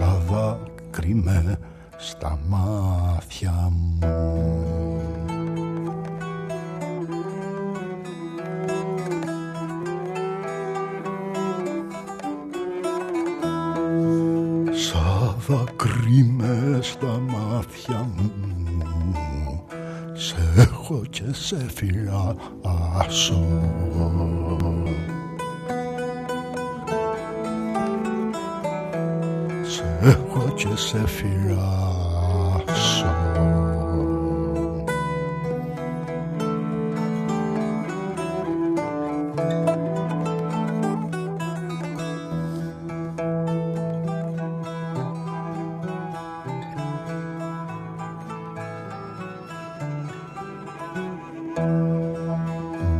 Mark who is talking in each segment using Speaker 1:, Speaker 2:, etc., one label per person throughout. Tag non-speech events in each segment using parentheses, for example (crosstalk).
Speaker 1: σαν δάκρυ με στα μάτια μου. Σαν δάκρυ με στα μάτια μου. Σε έχω και σε φυλάσω Σε έχω και σε φυλάσω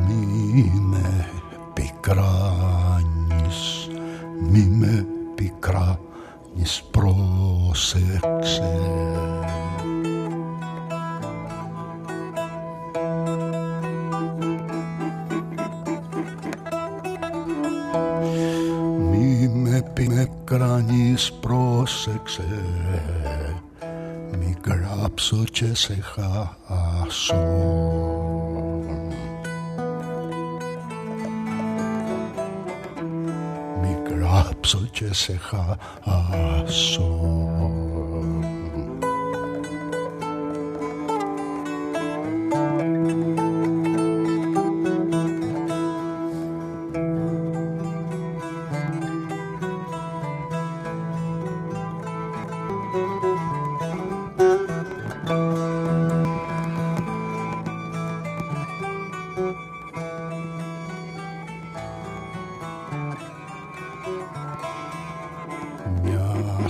Speaker 1: Μη με πικράνεις, μη με πικράνεις, πρόσεξε. Μη με πικράνεις, πρόσεξε, μη γράψω και σε χάσω. Γράψω και σε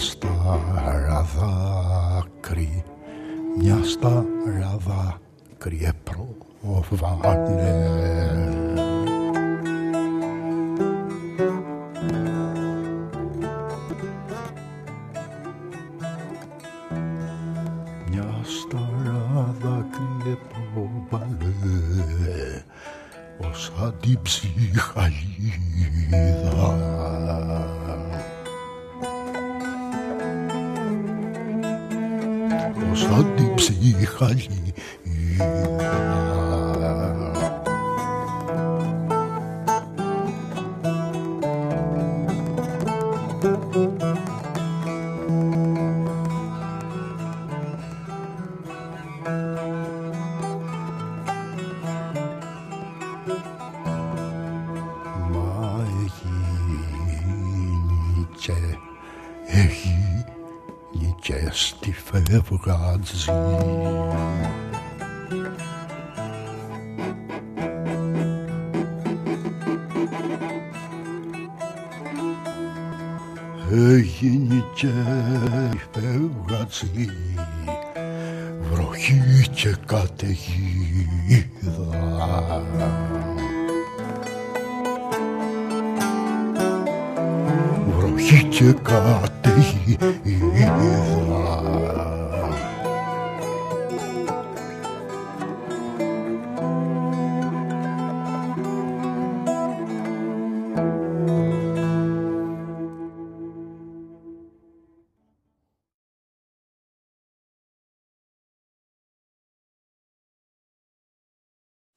Speaker 1: στάρα δάκρυ, μια στάρα δάκρυ επρόβαλε. Μια στάρα δάκρυ επρόβαλε ως αντιψυχαλίδα. Ως αντιψυχαλίδα. Στη φευγάτζη Έγινε και η φευγάτζη βροχή και καταιγίδα βροχή και καταιγίδα Israel. (laughs) (laughs) Ah.